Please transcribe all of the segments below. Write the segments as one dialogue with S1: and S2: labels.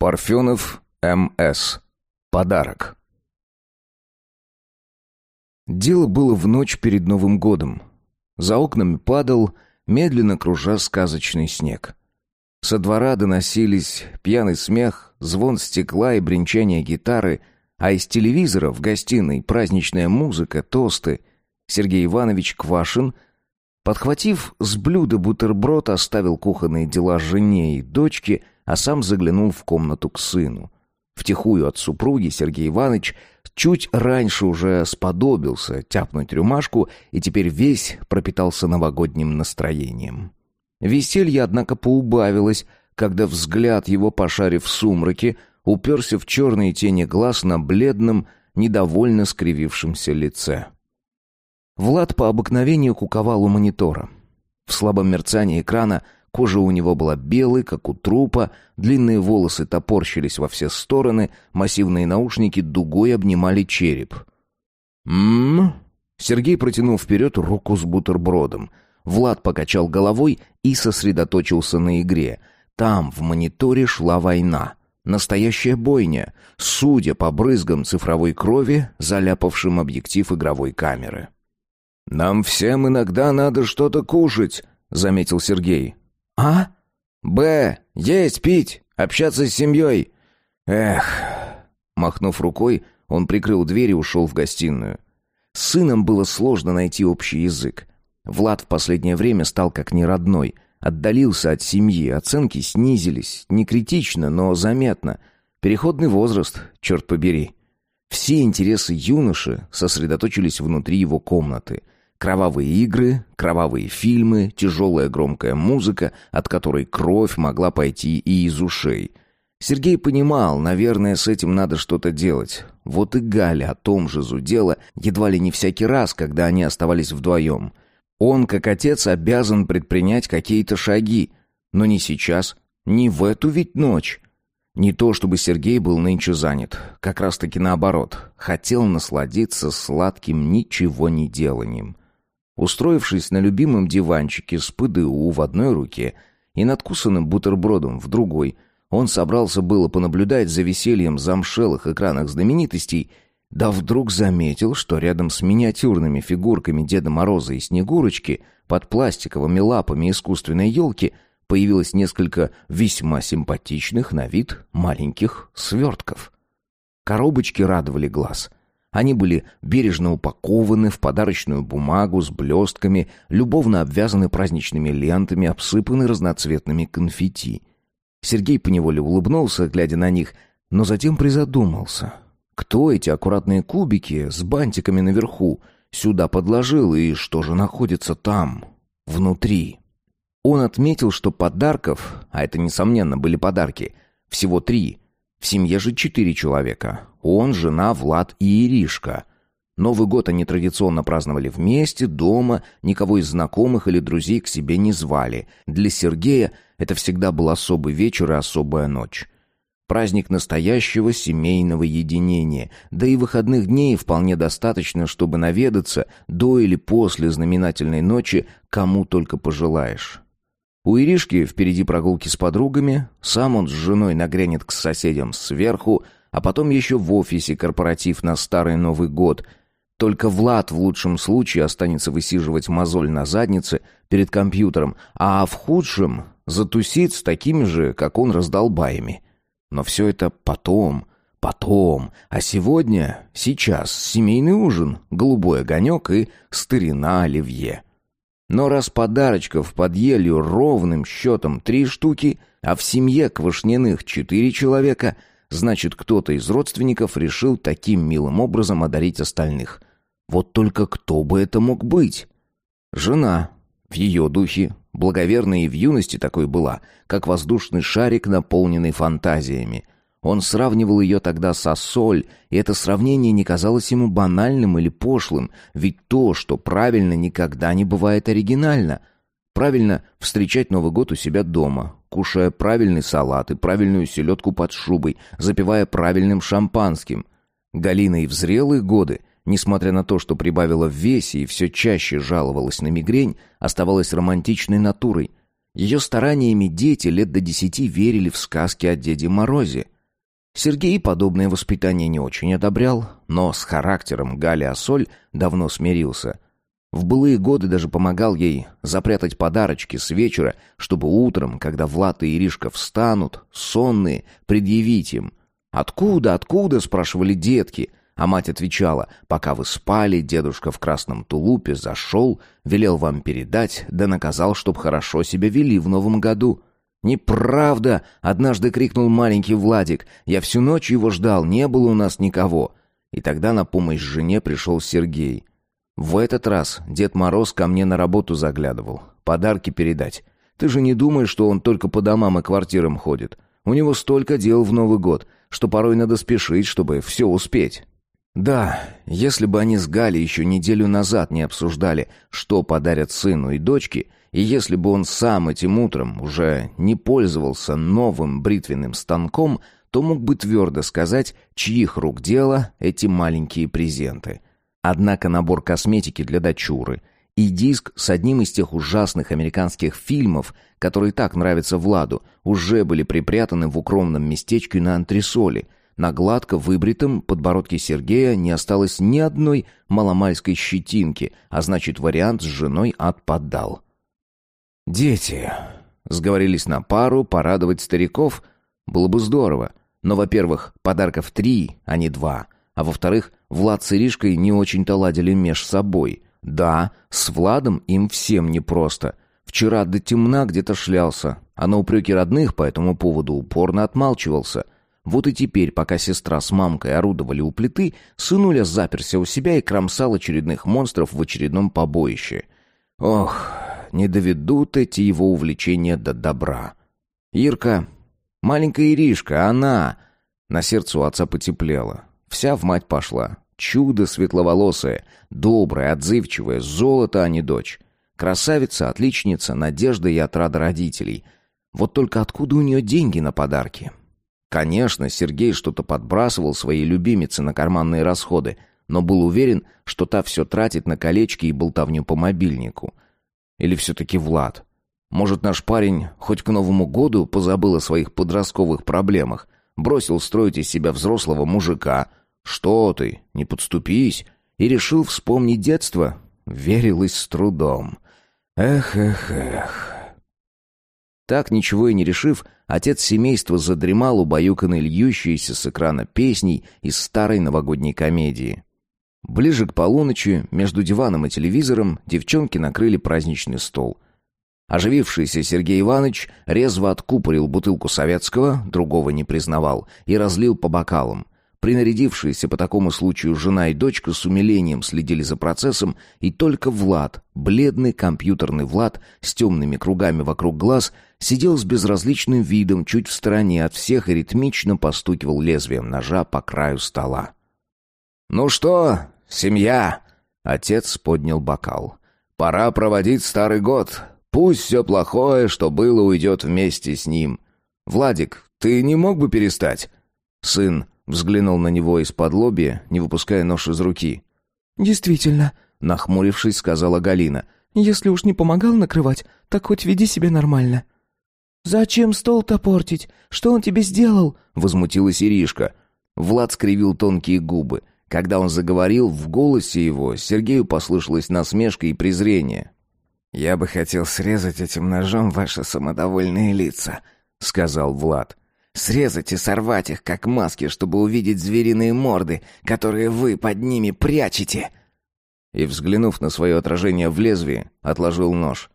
S1: Парфенов М.С. Подарок. Дело было в ночь перед Новым годом. За окнами падал, медленно кружа сказочный снег. Со двора доносились пьяный смех, звон стекла и бренчание гитары, а из телевизора в гостиной праздничная музыка, тосты. Сергей Иванович Квашин, подхватив с блюда бутерброд, оставил кухонные дела жене и дочке, а сам заглянул в комнату к сыну. Втихую от супруги Сергей Иванович чуть раньше уже сподобился тяпнуть рюмашку и теперь весь пропитался новогодним настроением. Веселье, однако, поубавилось, когда взгляд его, пошарив в сумраке, уперся в черные тени глаз на бледном, недовольно скривившемся лице. Влад по обыкновению куковал у монитора. В слабом мерцании экрана кожа у него была белой, как у трупа, длинные волосы топорщились во все стороны, массивные наушники дугой обнимали череп. «М-м-м?» Сергей протянул вперед руку с бутербродом. Влад покачал головой и сосредоточился на игре. Там, в мониторе, шла война. Настоящая бойня, судя по брызгам цифровой крови, заляпавшим объектив игровой камеры. «Нам всем иногда надо что-то кушать», — заметил Сергей.
S2: «А?»
S1: «Б. Есть, пить, общаться с семьей». «Эх...» Махнув рукой, он прикрыл дверь и ушел в гостиную. С сыном было сложно найти общий язык. Влад в последнее время стал как неродной — Отдалился от семьи, оценки снизились. Не критично, но заметно. Переходный возраст, черт побери. Все интересы юноши сосредоточились внутри его комнаты. Кровавые игры, кровавые фильмы, тяжелая громкая музыка, от которой кровь могла пойти и из ушей. Сергей понимал, наверное, с этим надо что-то делать. Вот и Галя о том же зудела едва ли не всякий раз, когда они оставались вдвоем. Он, как отец, обязан предпринять какие-то шаги, но не сейчас, не в эту ведь ночь. Не то чтобы Сергей был нынче занят, как раз-таки наоборот, хотел насладиться сладким ничего не деланием. Устроившись на любимом диванчике с ПДУ в одной руке и надкусанным бутербродом в другой, он собрался было понаблюдать за весельем замшелых экранах знаменитостей да вдруг заметил, что рядом с миниатюрными фигурками Деда Мороза и Снегурочки под пластиковыми лапами искусственной елки появилось несколько весьма симпатичных на вид маленьких свертков. Коробочки радовали глаз. Они были бережно упакованы в подарочную бумагу с блестками, любовно обвязаны праздничными лентами, обсыпаны разноцветными конфетти. Сергей поневоле улыбнулся, глядя на них, но затем призадумался — кто эти аккуратные кубики с бантиками наверху сюда подложил и что же находится там, внутри? Он отметил, что подарков, а это, несомненно, были подарки, всего три. В семье же четыре человека. Он, жена, Влад и Иришка. Новый год они традиционно праздновали вместе, дома, никого из знакомых или друзей к себе не звали. Для Сергея это всегда был особый вечер и особая ночь. Праздник настоящего семейного единения. Да и выходных дней вполне достаточно, чтобы наведаться до или после знаменательной ночи, кому только пожелаешь. У Иришки впереди прогулки с подругами, сам он с женой нагрянет к соседям сверху, а потом еще в офисе корпоратив на Старый Новый год. Только Влад в лучшем случае останется высиживать мозоль на заднице перед компьютером, а в худшем затусит с такими же, как он, раздолбаями. Но все это потом, потом. А сегодня, сейчас, семейный ужин, голубой огонек и старина оливье. Но раз подарочков под елью ровным счетом три штуки, а в семье квашняных четыре человека, значит, кто-то из родственников решил таким милым образом одарить остальных. Вот только кто бы это мог быть? Жена, в ее духе, благоверной и в юности такой была, как воздушный шарик, наполненный фантазиями. Он сравнивал ее тогда со соль, и это сравнение не казалось ему банальным или пошлым, ведь то, что правильно, никогда не бывает оригинально. Правильно встречать Новый год у себя дома, кушая правильный салат и правильную селедку под шубой, запивая правильным шампанским. Галина и в зрелые годы Несмотря на то, что прибавила в весе и все чаще жаловалась на мигрень, оставалась романтичной натурой. Ее стараниями дети лет до десяти верили в сказки о Деде Морозе. Сергей подобное воспитание не очень одобрял, но с характером Гали Ассоль давно смирился. В былые годы даже помогал ей запрятать подарочки с вечера, чтобы утром, когда Влад и Иришка встанут, сонные, предъявить им. «Откуда, откуда?» — спрашивали детки — а мать отвечала, пока вы спали, дедушка в красном тулупе зашел, велел вам передать, да наказал, чтоб хорошо себя вели в новом году. «Неправда!» — однажды крикнул маленький Владик. «Я всю ночь его ждал, не было у нас никого». И тогда на помощь жене пришел Сергей. В этот раз Дед Мороз ко мне на работу заглядывал. Подарки передать. Ты же не думаешь, что он только по домам и квартирам ходит. У него столько дел в Новый год, что порой надо спешить, чтобы все успеть. Да, если бы они с Галей еще неделю назад не обсуждали, что подарят сыну и дочке, и если бы он сам этим утром уже не пользовался новым бритвенным станком, то мог бы твердо сказать, чьих рук дело эти маленькие презенты. Однако набор косметики для дочуры и диск с одним из тех ужасных американских фильмов, которые так нравятся Владу, уже были припрятаны в укромном местечке на антресоли – на гладко выбритом подбородке Сергея не осталось ни одной маломальской щетинки, а значит, вариант с женой отпадал. «Дети», — сговорились на пару, порадовать стариков было бы здорово. Но, во-первых, подарков три, а не два. А во-вторых, Влад с Иришкой не очень-то ладили меж собой. Да, с Владом им всем непросто. Вчера до темна где-то шлялся, а на упреки родных по этому поводу упорно отмалчивался — вот и теперь, пока сестра с мамкой орудовали у плиты, сынуля заперся у себя и кромсал очередных монстров в очередном побоище. Ох, не доведут эти его увлечения до добра. Ирка, маленькая Иришка, она... На сердце у отца потеплело. Вся в мать пошла. Чудо светловолосое, доброе, отзывчивое, золото, а не дочь. Красавица, отличница, надежда и отрада родителей. Вот только откуда у нее деньги на подарки? Конечно, Сергей что-то подбрасывал своей любимице на карманные расходы, но был уверен, что та все тратит на колечки и болтовню по мобильнику. Или все-таки Влад? Может, наш парень хоть к Новому году позабыл о своих подростковых проблемах, бросил строить из себя взрослого мужика. Что ты, не подступись, и решил вспомнить детство? Верилось с трудом. Эх, эх, эх. Так, ничего и не решив, отец семейства задремал, убаюканный льющейся с экрана песней из старой новогодней комедии. Ближе к полуночи, между диваном и телевизором, девчонки накрыли праздничный стол. Оживившийся Сергей Иванович резво откупорил бутылку советского, другого не признавал, и разлил по бокалам. Принарядившиеся по такому случаю жена и дочка с умилением следили за процессом, и только Влад, бледный компьютерный Влад с темными кругами вокруг глаз, сидел с безразличным видом чуть в стороне от всех и ритмично постукивал лезвием ножа по краю стола. «Ну что, семья?» — отец поднял бокал. «Пора проводить старый год. Пусть все плохое, что было, уйдет вместе с ним. Владик, ты не мог бы перестать?» Сын Взглянул на него из-под лобья, не выпуская нож из руки.
S2: «Действительно», —
S1: нахмурившись, сказала Галина.
S2: «Если уж не помогал накрывать, так хоть веди себя нормально». «Зачем стол-то портить? Что он тебе сделал?»
S1: — возмутилась Иришка. Влад скривил тонкие губы. Когда он заговорил, в голосе его Сергею послышалась насмешка и презрение. «Я бы хотел срезать этим ножом ваши самодовольные лица», — сказал Влад. Срезать и сорвать их, как маски, чтобы увидеть звериные морды, которые вы под ними прячете!» И, взглянув на свое отражение в лезвии, отложил нож.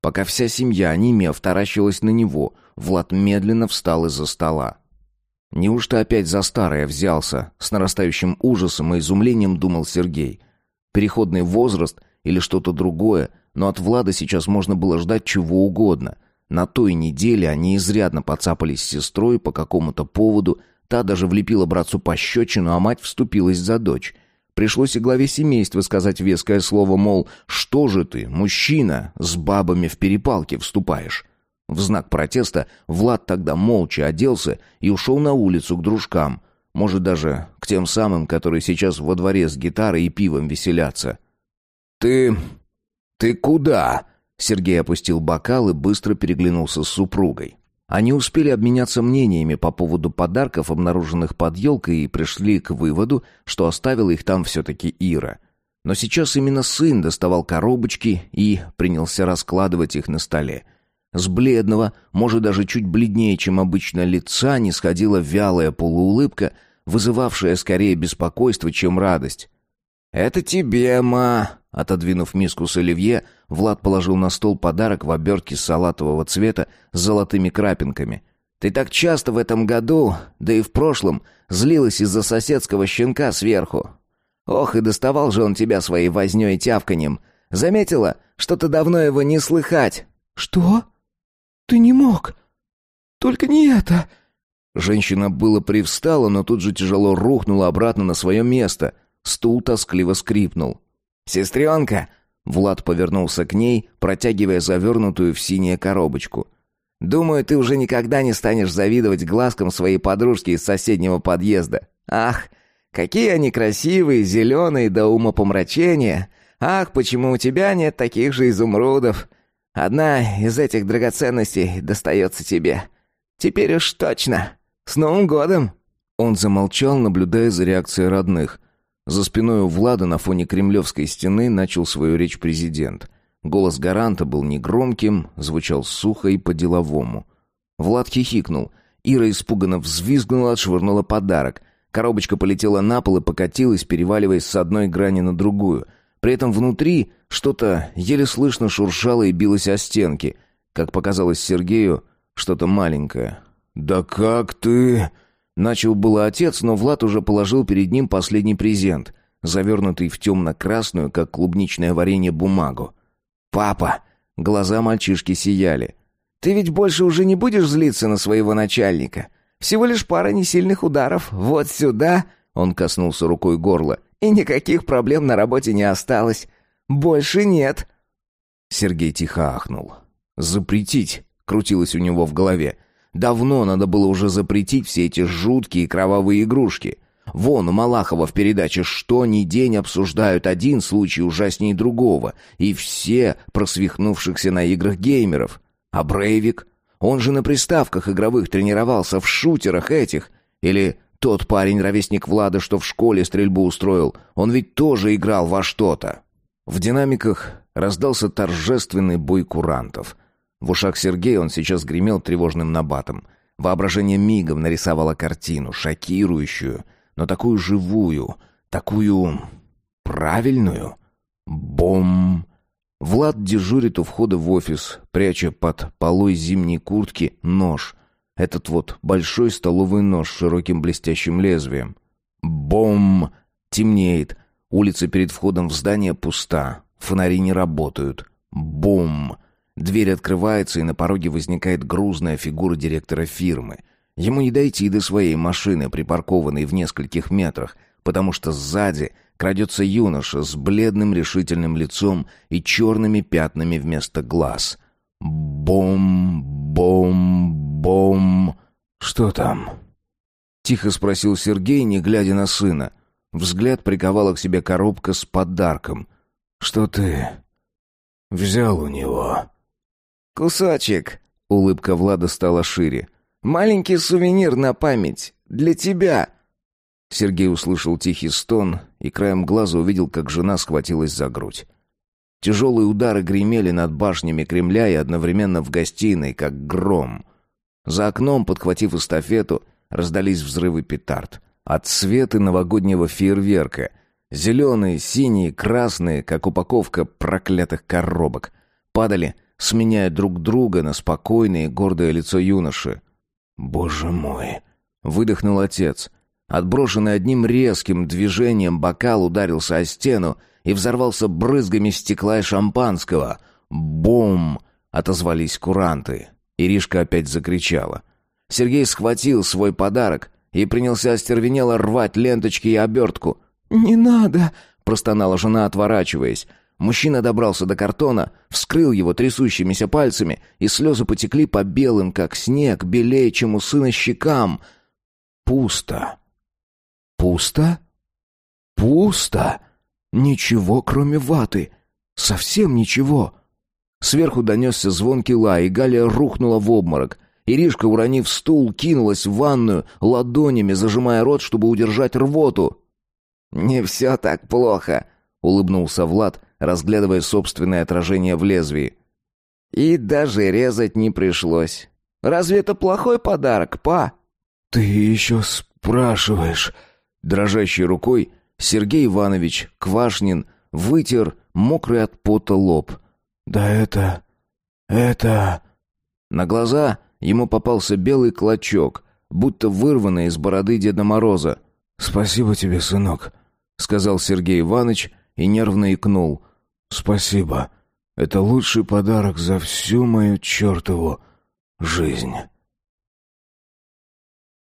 S1: Пока вся семья, онемев, таращилась на него, Влад медленно встал из-за стола. Неужто опять за старое взялся? С нарастающим ужасом и изумлением думал Сергей. Переходный возраст или что-то другое, но от Влада сейчас можно было ждать чего угодно. На той неделе они изрядно подцапались с сестрой по какому-то поводу, та даже влепила братцу пощечину, а мать вступилась за дочь. Пришлось и главе семейства сказать веское слово, мол, что же ты, мужчина, с бабами в перепалке вступаешь? В знак протеста Влад тогда молча оделся и ушел на улицу к дружкам, может даже к тем самым, которые сейчас во дворе с гитарой и пивом веселятся. «Ты... ты куда?» Сергей опустил бокал и быстро переглянулся с супругой. Они успели обменяться мнениями по поводу подарков, обнаруженных под елкой, и пришли к выводу, что оставила их там все-таки Ира. Но сейчас именно сын доставал коробочки и принялся раскладывать их на столе. С бледного, может даже чуть бледнее, чем обычно, лица не сходила вялая полуулыбка, вызывавшая скорее беспокойство, чем радость. «Это тебе, ма!» Отодвинув миску с оливье, Влад положил на стол подарок в обертке салатового цвета с золотыми крапинками. «Ты так часто в этом году, да и в прошлом, злилась из-за соседского щенка сверху. Ох, и доставал же он тебя своей вознёй и тявканьем. Заметила, что-то давно его не слыхать».
S2: «Что? Ты не мог? Только не это!»
S1: Женщина было привстала, но тут же тяжело рухнула обратно на свое место. Стул тоскливо скрипнул. «Сестренка!» Влад повернулся к ней, протягивая завернутую в синее коробочку. «Думаю, ты уже никогда не станешь завидовать глазкам своей подружки из соседнего подъезда. Ах, какие они красивые, зеленые до умопомрачения! Ах, почему у тебя нет таких же изумрудов? Одна из этих драгоценностей достается тебе. Теперь уж точно. С Новым годом!» Он замолчал, наблюдая за реакцией родных. За спиной у Влада на фоне кремлевской стены начал свою речь президент. Голос гаранта был негромким, звучал сухо и по-деловому. Влад хихикнул. Ира испуганно взвизгнула, отшвырнула подарок. Коробочка полетела на пол и покатилась, переваливаясь с одной грани на другую. При этом внутри что-то еле слышно шуршало и билось о стенки. Как показалось Сергею, что-то маленькое. «Да как ты...» Начал было отец, но Влад уже положил перед ним последний презент, завернутый в темно-красную, как клубничное варенье, бумагу. «Папа!» Глаза мальчишки сияли. «Ты ведь больше уже не будешь злиться на своего начальника? Всего лишь пара несильных ударов. Вот сюда!» Он коснулся рукой горла. «И никаких проблем на работе не осталось. Больше нет!» Сергей тихо ахнул. «Запретить!» — крутилось у него в голове. Давно надо было уже запретить все эти жуткие кровавые игрушки. Вон у Малахова в передаче «Что ни день» обсуждают один случай ужаснее другого, и все просвихнувшихся на играх геймеров. А Брейвик? Он же на приставках игровых тренировался, в шутерах этих. Или тот парень, ровесник Влада, что в школе стрельбу устроил, он ведь тоже играл во что-то. В динамиках раздался торжественный бой курантов — в ушах Сергея он сейчас гремел тревожным набатом. Воображение мигом нарисовало картину, шокирующую, но такую живую, такую... правильную. Бом! Влад дежурит у входа в офис, пряча под полой зимней куртки нож. Этот вот большой столовый нож с широким блестящим лезвием. Бом! Темнеет. Улица перед входом в здание пуста. Фонари не работают. Бум! Дверь открывается, и на пороге возникает грузная фигура директора фирмы. Ему не дойти до своей машины, припаркованной в нескольких метрах, потому что сзади крадется юноша с бледным решительным лицом и черными пятнами вместо глаз. Бом, бом, бом. Что там? Тихо спросил Сергей, не глядя на сына. Взгляд приковала к себе коробка с подарком. Что ты взял у него? «Кусочек!» — улыбка Влада стала шире. «Маленький сувенир на память. Для тебя!» Сергей услышал тихий стон и краем глаза увидел, как жена схватилась за грудь. Тяжелые удары гремели над башнями Кремля и одновременно в гостиной, как гром. За окном, подхватив эстафету, раздались взрывы петард. От света новогоднего фейерверка. Зеленые, синие, красные, как упаковка проклятых коробок. Падали сменяя друг друга на спокойное и гордое лицо юноши. «Боже мой!» — выдохнул отец. Отброшенный одним резким движением бокал ударился о стену и взорвался брызгами стекла и шампанского. «Бум!» — отозвались куранты. Иришка опять закричала. Сергей схватил свой подарок и принялся остервенело рвать ленточки и обертку.
S2: «Не надо!»
S1: — простонала жена, отворачиваясь. Мужчина добрался до картона, вскрыл его трясущимися пальцами, и слезы потекли по белым, как снег, белее, чем у сына щекам. Пусто. Пусто? Пусто. Ничего, кроме ваты. Совсем ничего. Сверху донесся звонкий лай, и Галя рухнула в обморок. Иришка, уронив стул, кинулась в ванную, ладонями зажимая рот, чтобы удержать рвоту. «Не все так плохо», — улыбнулся Влад, разглядывая собственное отражение в лезвии. «И даже резать не пришлось. Разве это плохой подарок, па?»
S3: «Ты еще спрашиваешь?»
S1: Дрожащей рукой Сергей Иванович Квашнин вытер мокрый от пота лоб.
S3: «Да это... это...»
S1: На глаза ему попался белый клочок, будто вырванный из бороды Деда Мороза.
S3: «Спасибо тебе, сынок», — сказал Сергей Иванович и нервно икнул. «Спасибо. Это лучший подарок за всю мою чертову жизнь».